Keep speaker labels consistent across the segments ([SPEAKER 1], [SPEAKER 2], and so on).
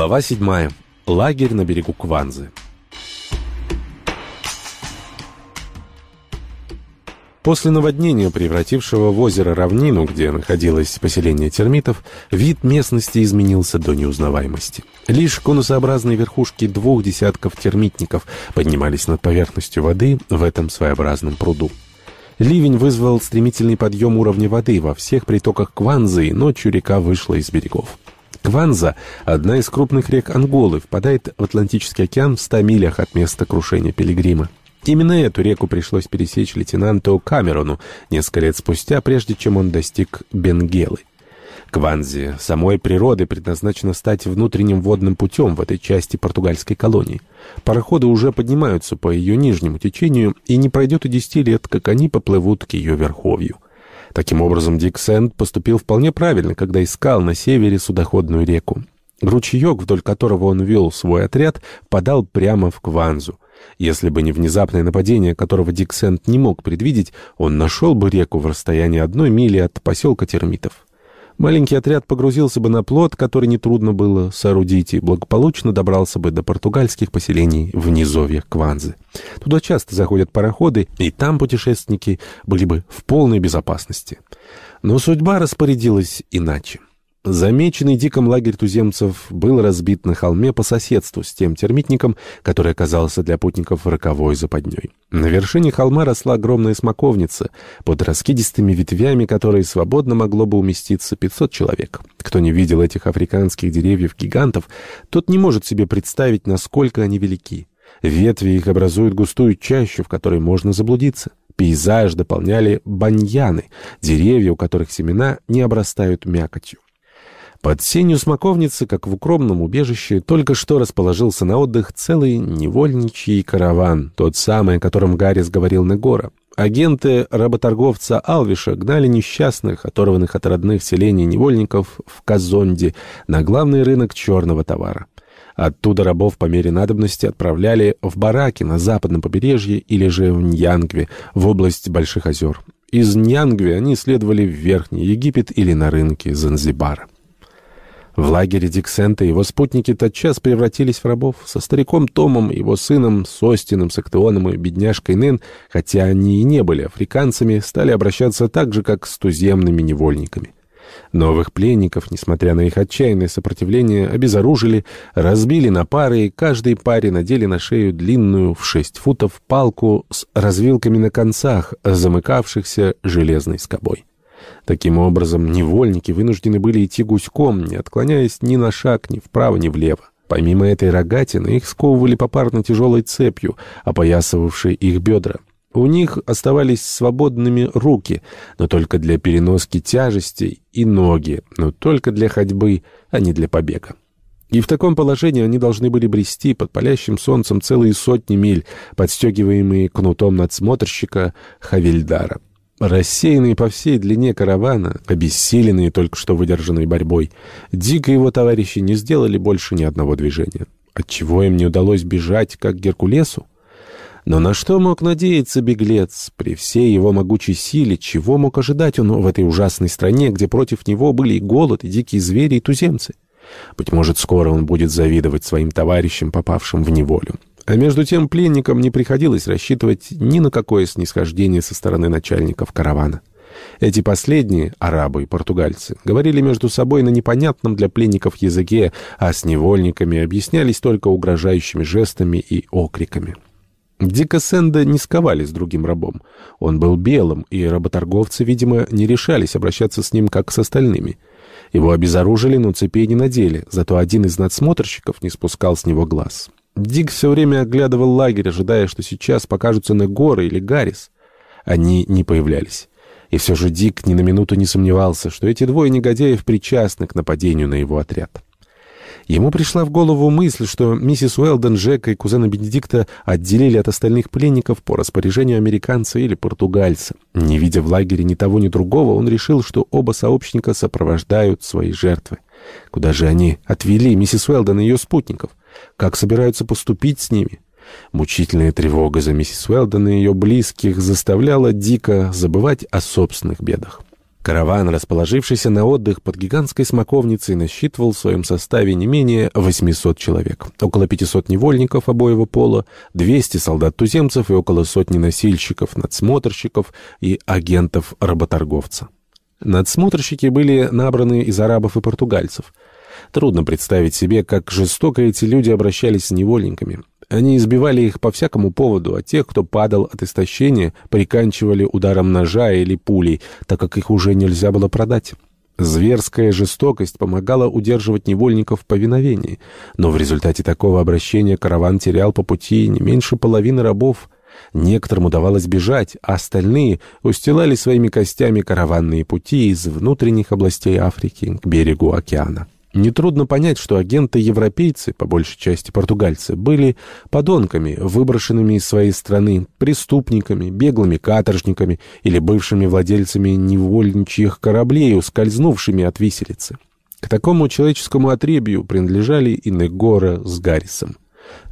[SPEAKER 1] Глава 7. Лагерь на берегу Кванзы. После наводнения, превратившего в озеро равнину, где находилось поселение термитов, вид местности изменился до неузнаваемости. Лишь конусообразные верхушки двух десятков термитников поднимались над поверхностью воды в этом своеобразном пруду. Ливень вызвал стремительный подъем уровня воды во всех притоках Кванзы, и ночью река вышла из берегов. Кванза, одна из крупных рек Анголы, впадает в Атлантический океан в 100 милях от места крушения Пилигрима. Именно эту реку пришлось пересечь лейтенанту Камерону несколько лет спустя, прежде чем он достиг Бенгелы. Кванзе самой природы предназначено стать внутренним водным путем в этой части португальской колонии. Пароходы уже поднимаются по ее нижнему течению, и не пройдет и десяти лет, как они поплывут к ее верховью. Таким образом, Дик Сэнд поступил вполне правильно, когда искал на севере судоходную реку. Ручеек, вдоль которого он вел свой отряд, подал прямо в Кванзу. Если бы не внезапное нападение, которого Дик Сэнд не мог предвидеть, он нашел бы реку в расстоянии одной мили от поселка термитов. Маленький отряд погрузился бы на плот, который нетрудно было соорудить, и благополучно добрался бы до португальских поселений в низовьях Кванзы. Туда часто заходят пароходы, и там путешественники были бы в полной безопасности. Но судьба распорядилась иначе. Замеченный диком лагерь туземцев был разбит на холме по соседству с тем термитником, который оказался для путников роковой западней. На вершине холма росла огромная смоковница, под раскидистыми ветвями которой свободно могло бы уместиться 500 человек. Кто не видел этих африканских деревьев-гигантов, тот не может себе представить, насколько они велики. Ветви их образуют густую чащу, в которой можно заблудиться. Пейзаж дополняли баньяны, деревья, у которых семена не обрастают мякотью. Под сенью смоковницы, как в укромном убежище, только что расположился на отдых целый невольничий караван, тот самый, о котором Гаррис говорил Негора. Агенты работорговца Алвиша гнали несчастных, оторванных от родных селений невольников в Казонде на главный рынок черного товара. Оттуда рабов по мере надобности отправляли в бараки на западном побережье или же в Ньянгве, в область Больших озер. Из Ньянгве они следовали в Верхний Египет или на рынки Занзибара. В лагере Диксента его спутники тотчас превратились в рабов. Со стариком Томом, его сыном, Состином, Сактеоном и бедняжкой Нэн, хотя они и не были африканцами, стали обращаться так же, как с туземными невольниками. Новых пленников, несмотря на их отчаянное сопротивление, обезоружили, разбили на пары, и каждой паре надели на шею длинную в шесть футов палку с развилками на концах, замыкавшихся железной скобой. Таким образом, невольники вынуждены были идти гуськом, не отклоняясь ни на шаг, ни вправо, ни влево. Помимо этой рогатины, их сковывали попарно тяжелой цепью, опоясывавшей их бедра. У них оставались свободными руки, но только для переноски тяжестей, и ноги, но только для ходьбы, а не для побега. И в таком положении они должны были брести под палящим солнцем целые сотни миль, подстегиваемые кнутом надсмотрщика Хавильдара. Рассеянные по всей длине каравана, обессиленные только что выдержанной борьбой, Дик и его товарищи не сделали больше ни одного движения. Отчего им не удалось бежать, как Геркулесу? Но на что мог надеяться беглец? При всей его могучей силе, чего мог ожидать он в этой ужасной стране, где против него были и голод, и дикие звери, и туземцы? Быть может, скоро он будет завидовать своим товарищам, попавшим в неволю. А между тем пленникам не приходилось рассчитывать ни на какое снисхождение со стороны начальников каравана. Эти последние, арабы и португальцы, говорили между собой на непонятном для пленников языке, а с невольниками объяснялись только угрожающими жестами и окриками. Дика Сенда не сковали с другим рабом. Он был белым, и работорговцы, видимо, не решались обращаться с ним, как с остальными. Его обезоружили, но цепей не надели, зато один из надсмотрщиков не спускал с него глаз. Дик все время оглядывал лагерь, ожидая, что сейчас покажутся Негора или Гаррис. Они не появлялись. И все же Дик ни на минуту не сомневался, что эти двое негодяев причастны к нападению на его отряд. Ему пришла в голову мысль, что миссис Уэлден, Джека и кузена Бенедикта отделили от остальных пленников по распоряжению американца или португальца. Не видя в лагере ни того, ни другого, он решил, что оба сообщника сопровождают свои жертвы. Куда же они отвели миссис Уэлден и ее спутников? Как собираются поступить с ними? Мучительная тревога за миссис Уэлдон и ее близких заставляла Дика забывать о собственных бедах. Караван, расположившийся на отдых под гигантской смоковницей, насчитывал в своем составе не менее 800 человек, около 500 невольников обоего пола, 200 солдат-туземцев и около сотни носильщиков, надсмотрщиков и агентов-работорговца. Надсмотрщики были набраны из арабов и португальцев. Трудно представить себе, как жестоко эти люди обращались с невольниками. Они избивали их по всякому поводу, а тех, кто падал от истощения, приканчивали ударом ножа или пулей, так как их уже нельзя было продать. Зверская жестокость помогала удерживать невольников в повиновении, но в результате такого обращения караван терял по пути не меньше половины рабов. Некоторым удавалось бежать, а остальные устилали своими костями караванные пути из внутренних областей Африки к берегу океана. Нетрудно понять, что агенты-европейцы, по большей части португальцы, были подонками, выброшенными из своей страны, преступниками, беглыми каторжниками или бывшими владельцами невольничьих кораблей, ускользнувшими от виселицы. К такому человеческому отребью принадлежали и Негора с Гаррисом.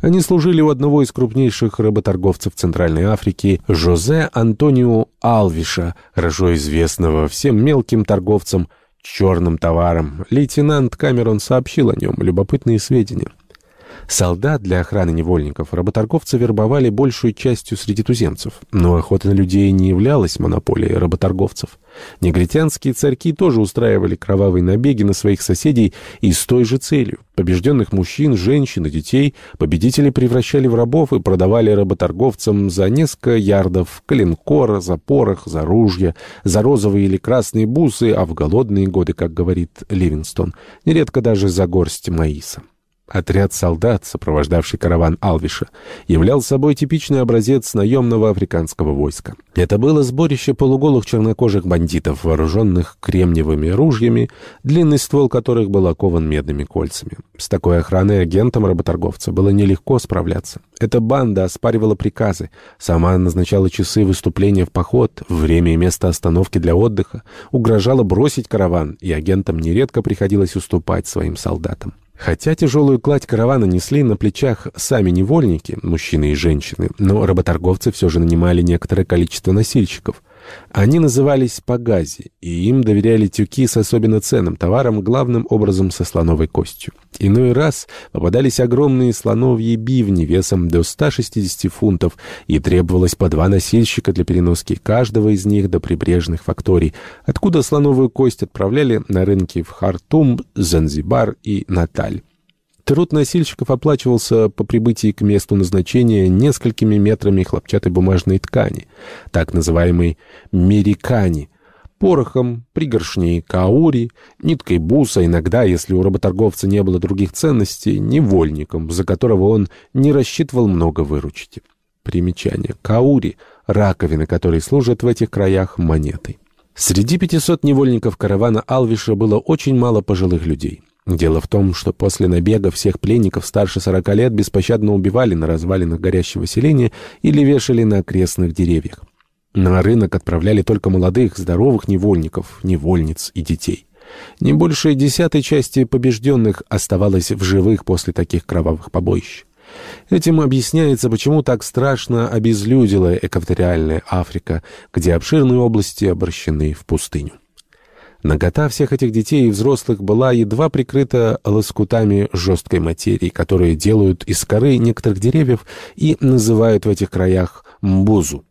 [SPEAKER 1] Они служили у одного из крупнейших работорговцев Центральной Африки Жозе Антонио Алвиша, хорошо известного всем мелким торговцам черным товаром. Лейтенант Камерон сообщил о нем любопытные сведения. Солдат для охраны невольников работорговцы вербовали большую частью среди туземцев, но охота на людей не являлась монополией работорговцев. Негритянские царьки тоже устраивали кровавые набеги на своих соседей и с той же целью. Побежденных мужчин, женщин и детей победители превращали в рабов и продавали работорговцам за несколько ярдов калинкора, за порох, за ружья, за розовые или красные бусы, а в голодные годы, как говорит Ливингстон, нередко даже за горсть маиса. Отряд солдат, сопровождавший караван Алвиша, являл собой типичный образец наемного африканского войска. Это было сборище полуголых чернокожих бандитов, вооруженных кремниевыми ружьями, длинный ствол которых был окован медными кольцами. С такой охраной агентам работорговца было нелегко справляться. Эта банда оспаривала приказы, сама назначала часы выступления в поход, время и место остановки для отдыха, угрожала бросить караван, и агентам нередко приходилось уступать своим солдатам. Хотя тяжелую кладь каравана несли на плечах сами невольники, мужчины и женщины, но работорговцы все же нанимали некоторое количество носильщиков. Они назывались пагази, и им доверяли тюки с особенно ценным товаром, главным образом со слоновой костью. Иной раз попадались огромные слоновьи бивни весом до 160 фунтов, и требовалось по два носильщика для переноски каждого из них до прибрежных факторий, откуда слоновую кость отправляли на рынки в Хартум, Занзибар и Наталь. Труд носильщиков оплачивался по прибытии к месту назначения несколькими метрами хлопчатой бумажной ткани, так называемой «мерикани», порохом, пригоршней каури, ниткой буса, иногда, если у работорговца не было других ценностей, невольником, за которого он не рассчитывал много выручить. Примечание. Каури — раковины, которые служат в этих краях монетой. Среди 500 невольников каравана Алвиша было очень мало пожилых людей. Дело в том, что после набега всех пленников старше 40 лет беспощадно убивали на развалинах горящего селения или вешали на окрестных деревьях. На рынок отправляли только молодых, здоровых невольников, невольниц и детей. Не больше десятой части побежденных оставалось в живых после таких кровавых побоищ. Этим объясняется, почему так страшно обезлюдила экваториальная Африка, где обширные области обращены в пустыню. Нагота всех этих детей и взрослых была едва прикрыта лоскутами жесткой материи, которые делают из коры некоторых деревьев и называют в этих краях мбузу.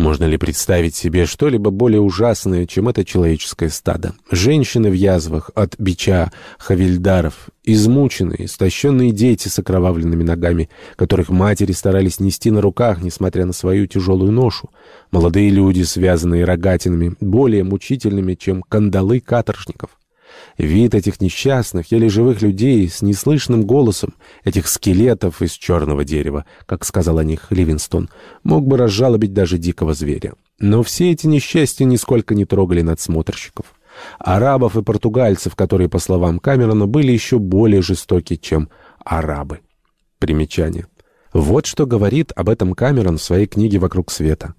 [SPEAKER 1] Можно ли представить себе что-либо более ужасное, чем это человеческое стадо? Женщины в язвах от бича хавильдаров, измученные, истощенные дети с окровавленными ногами, которых матери старались нести на руках, несмотря на свою тяжелую ношу, молодые люди, связанные рогатинами, более мучительными, чем кандалы каторжников. Вид этих несчастных, еле живых людей с неслышным голосом, этих скелетов из черного дерева, как сказал о них Ливинстон, мог бы разжалобить даже дикого зверя. Но все эти несчастья нисколько не трогали надсмотрщиков. Арабов и португальцев, которые, по словам Камерона, были еще более жестоки, чем арабы. Примечание. Вот что говорит об этом Камерон в своей книге «Вокруг света».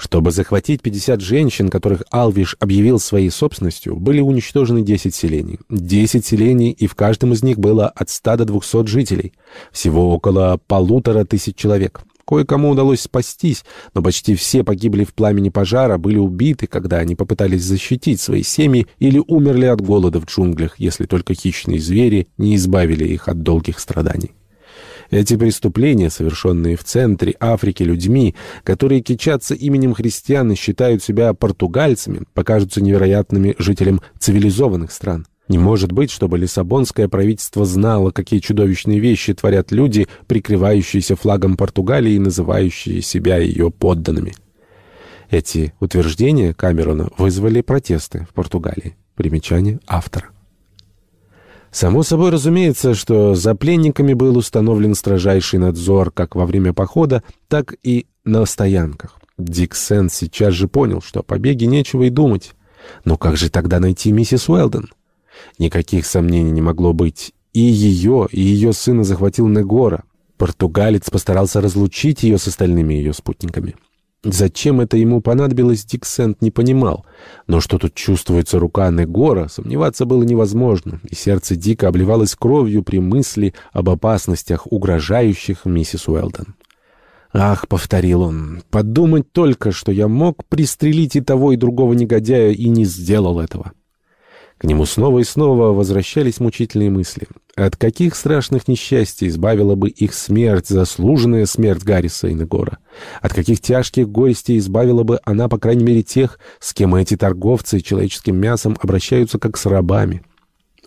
[SPEAKER 1] Чтобы захватить 50 женщин, которых Алвиш объявил своей собственностью, были уничтожены 10 селений. 10 селений, и в каждом из них было от 100 до 200 жителей. Всего около полутора тысяч человек. Кое-кому удалось спастись, но почти все погибли в пламени пожара, были убиты, когда они попытались защитить свои семьи или умерли от голода в джунглях, если только хищные звери не избавили их от долгих страданий. Эти преступления, совершенные в центре Африки людьми, которые кичатся именем христиан и считают себя португальцами, покажутся невероятными жителям цивилизованных стран. Не может быть, чтобы Лиссабонское правительство знало, какие чудовищные вещи творят люди, прикрывающиеся флагом Португалии и называющие себя ее подданными. Эти утверждения Камерона вызвали протесты в Португалии. Примечание автора. Само собой разумеется, что за пленниками был установлен строжайший надзор как во время похода, так и на стоянках. Дик Сент сейчас же понял, что о побеге нечего и думать. Но как же тогда найти миссис Уэлден? Никаких сомнений не могло быть. И ее, и ее сына захватил Негора. Португалец постарался разлучить ее с остальными ее спутниками. Зачем это ему понадобилось, Дик Сент не понимал. Но что тут чувствуется рука Негора, сомневаться было невозможно, и сердце Дика обливалось кровью при мысли об опасностях, угрожающих миссис Уэлдон. «Ах», — повторил он, — «подумать только, что я мог пристрелить и того, и другого негодяя, и не сделал этого». К нему снова и снова возвращались мучительные мысли. От каких страшных несчастий избавила бы их смерть, заслуженная смерть Гарриса и Негора? От каких тяжких горестей избавила бы она, по крайней мере, тех, с кем эти торговцы человеческим мясом обращаются как с рабами?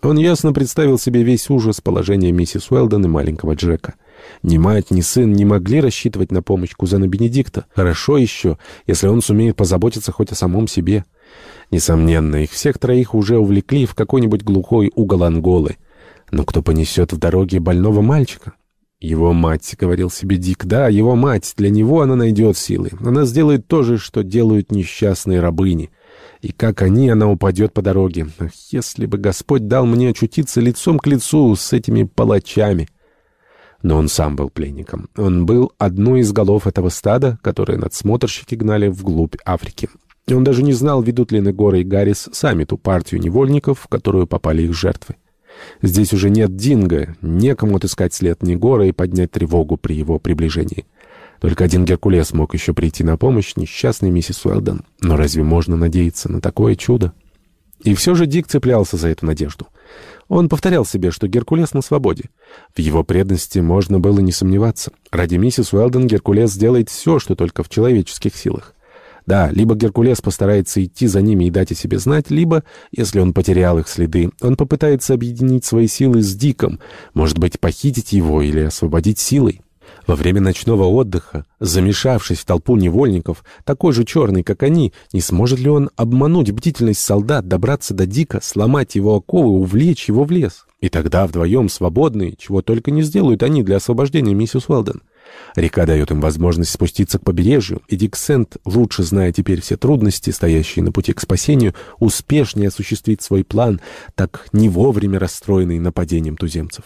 [SPEAKER 1] Он ясно представил себе весь ужас положения миссис Уэлдон и маленького Джека. Ни мать, ни сын не могли рассчитывать на помощь кузена Бенедикта. Хорошо еще, если он сумеет позаботиться хоть о самом себе. Несомненно, их всех троих уже увлекли в какой-нибудь глухой угол Анголы. Но кто понесет в дороге больного мальчика? Его мать, — говорил себе Дик, — да, его мать, для него она найдет силы. Она сделает то же, что делают несчастные рабыни. И как они, она упадет по дороге. Ах, если бы Господь дал мне очутиться лицом к лицу с этими палачами! Но он сам был пленником. Он был одной из голов этого стада, которое надсмотрщики гнали вглубь Африки. Он даже не знал, ведут ли Негора и Гаррис сами ту партию невольников, в которую попали их жертвы. Здесь уже нет Динго, некому отыскать след Негора и поднять тревогу при его приближении. Только один Геркулес мог еще прийти на помощь несчастной миссис Уэлдон. Но разве можно надеяться на такое чудо? И все же Дик цеплялся за эту надежду. Он повторял себе, что Геркулес на свободе. В его преданности можно было не сомневаться. Ради миссис Уэлдон Геркулес сделает все, что только в человеческих силах. Да, либо Геркулес постарается идти за ними и дать о себе знать, либо, если он потерял их следы, он попытается объединить свои силы с Диком, может быть, похитить его или освободить силой. Во время ночного отдыха, замешавшись в толпу невольников, такой же черный, как они, не сможет ли он обмануть бдительность солдат, добраться до Дика, сломать его оковы, увлечь его в лес? И тогда вдвоем свободные, чего только не сделают они для освобождения миссис Уэлден. Река дает им возможность спуститься к побережью, и Дик Сент, лучше зная теперь все трудности, стоящие на пути к спасению, успешнее осуществит свой план, так не вовремя расстроенный нападением туземцев.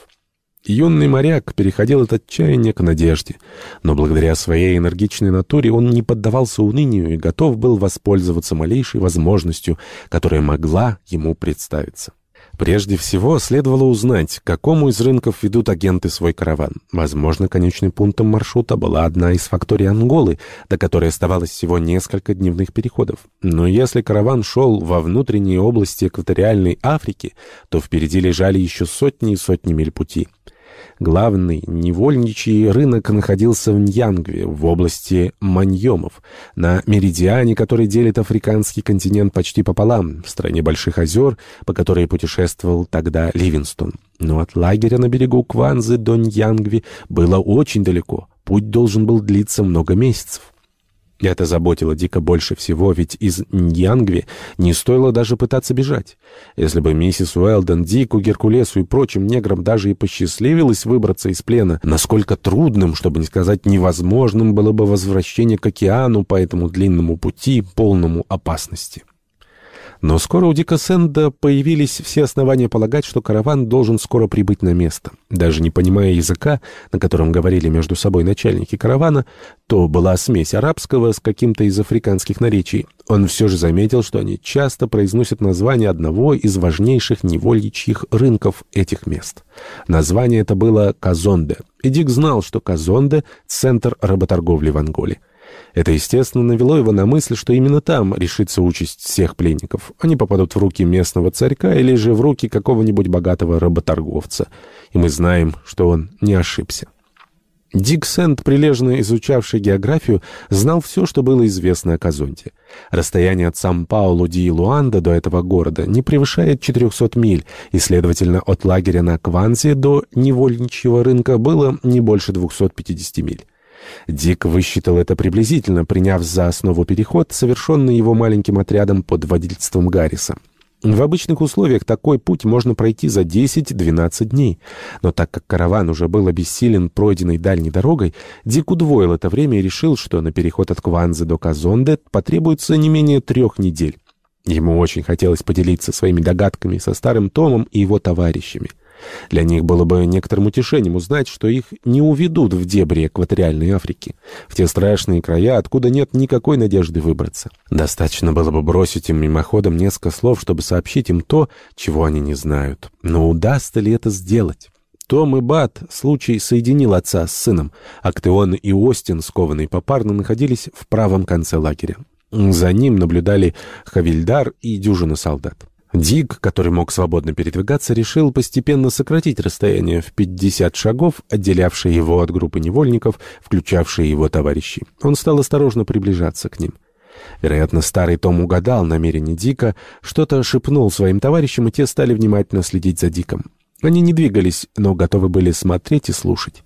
[SPEAKER 1] Юный моряк переходил от отчаяния к надежде, но благодаря своей энергичной натуре он не поддавался унынию и готов был воспользоваться малейшей возможностью, которая могла ему представиться. Прежде всего, следовало узнать, к какому из рынков ведут агенты свой караван. Возможно, конечным пунктом маршрута была одна из факторий Анголы, до которой оставалось всего несколько дневных переходов. Но если караван шел во внутренние области экваториальной Африки, то впереди лежали еще сотни и сотни миль пути. Главный невольничий рынок находился в Ньянгве, в области Маньомов, на меридиане, который делит африканский континент почти пополам, в стране Больших озер, по которой путешествовал тогда Ливинстон. Но от лагеря на берегу Кванзы до Ньянгви было очень далеко, путь должен был длиться много месяцев. Это заботило Дика больше всего, ведь из Ньянгви не стоило даже пытаться бежать. Если бы миссис Уэлден, Дику, Геркулесу и прочим неграм даже и посчастливилось выбраться из плена, насколько трудным, чтобы не сказать невозможным, было бы возвращение к океану по этому длинному пути, полному опасности. Но скоро у Дика Сэнда появились все основания полагать, что караван должен скоро прибыть на место. Даже не понимая языка, на котором говорили между собой начальники каравана, то была смесь арабского с каким-то из африканских наречий, он все же заметил, что они часто произносят название одного из важнейших невольничьих рынков этих мест. Название это было Казонде, и Дик знал, что Казонде — центр работорговли в Анголе. Это, естественно, навело его на мысль, что именно там решится участь всех пленников. Они попадут в руки местного царька или же в руки какого-нибудь богатого работорговца. И мы знаем, что он не ошибся. Дик Сент, прилежно изучавший географию, знал все, что было известно о Казонте. Расстояние от Сан-Паулу ди Луанда до этого города не превышает 400 миль, и, следовательно, от лагеря на Кванзе до невольничьего рынка было не больше 250 миль. Дик высчитал это приблизительно, приняв за основу переход, совершенный его маленьким отрядом под водительством Гарриса. В обычных условиях такой путь можно пройти за 10-12 дней. Но так как караван уже был обессилен пройденной дальней дорогой, Дик удвоил это время и решил, что на переход от Кванзы до Казонде потребуется не менее трех недель. Ему очень хотелось поделиться своими догадками со старым Томом и его товарищами. Для них было бы некоторым утешением узнать, что их не уведут в дебри экваториальной Африки, в те страшные края, откуда нет никакой надежды выбраться. Достаточно было бы бросить им мимоходом несколько слов, чтобы сообщить им то, чего они не знают. Но удастся ли это сделать? Том и Бат случай соединил отца с сыном. Актеон и Остин, скованные попарно, находились в правом конце лагеря. За ним наблюдали Хавильдар и дюжина солдат. Дик, который мог свободно передвигаться, решил постепенно сократить расстояние в 50 шагов, отделявшее его от группы невольников, включавшие его товарищей. Он стал осторожно приближаться к ним. Вероятно, старый Том угадал намерение Дика, что-то шепнул своим товарищам, и те стали внимательно следить за Диком. Они не двигались, но готовы были смотреть и слушать.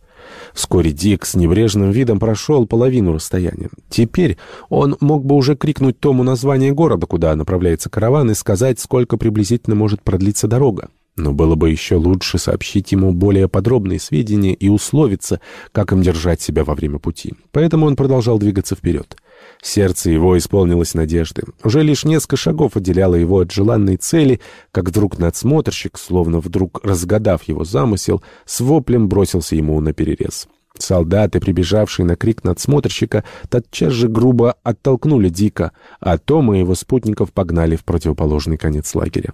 [SPEAKER 1] Вскоре Дик с небрежным видом прошел половину расстояния. Теперь он мог бы уже крикнуть Тому название города, куда направляется караван, и сказать, сколько приблизительно может продлиться дорога. Но было бы еще лучше сообщить ему более подробные сведения и условиться, как им держать себя во время пути. Поэтому он продолжал двигаться вперед. Сердце его исполнилось надежды. Уже лишь несколько шагов отделяло его от желанной цели, как вдруг надсмотрщик, словно вдруг разгадав его замысел, с воплем бросился ему на перерез. Солдаты, прибежавшие на крик надсмотрщика, тотчас же грубо оттолкнули Дика, а Тома и его спутников погнали в противоположный конец лагеря.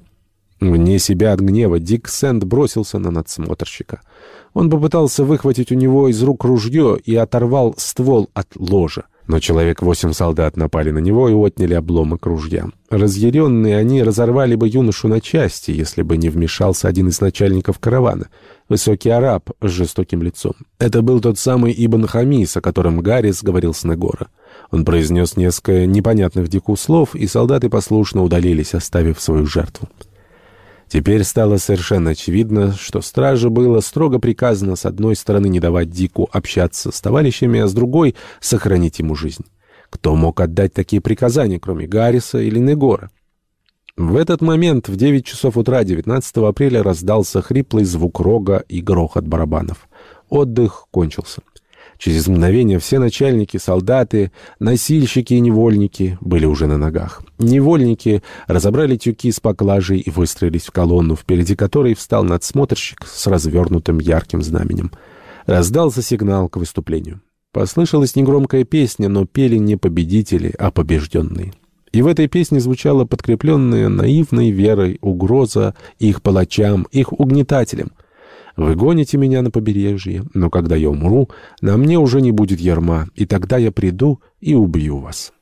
[SPEAKER 1] Вне себя от гнева Дик Сэнд бросился на надсмотрщика. Он попытался выхватить у него из рук ружье и оторвал ствол от ложа. Но человек восемь солдат напали на него и отняли обломок ружья. Разъяренные они разорвали бы юношу на части, если бы не вмешался один из начальников каравана, высокий араб с жестоким лицом. Это был тот самый Ибн Хамис, о котором Гаррис говорил с Негора. Он произнес несколько непонятных дику слов, и солдаты послушно удалились, оставив свою жертву. Теперь стало совершенно очевидно, что страже было строго приказано с одной стороны не давать Дику общаться с товарищами, а с другой — сохранить ему жизнь. Кто мог отдать такие приказания, кроме Гарриса или Негора? В этот момент в 9 часов утра 19 апреля раздался хриплый звук рога и грохот барабанов. Отдых кончился. Через мгновение все начальники, солдаты, носильщики и невольники были уже на ногах. Невольники разобрали тюки с поклажей и выстроились в колонну, впереди которой встал надсмотрщик с развернутым ярким знаменем. Раздался сигнал к выступлению. Послышалась негромкая песня, но пели не победители, а побежденные. И в этой песне звучала подкрепленная наивной верой угроза их палачам, их угнетателям — вы гоните меня на побережье, но когда я умру, на мне уже не будет ярма, и тогда я приду и убью вас».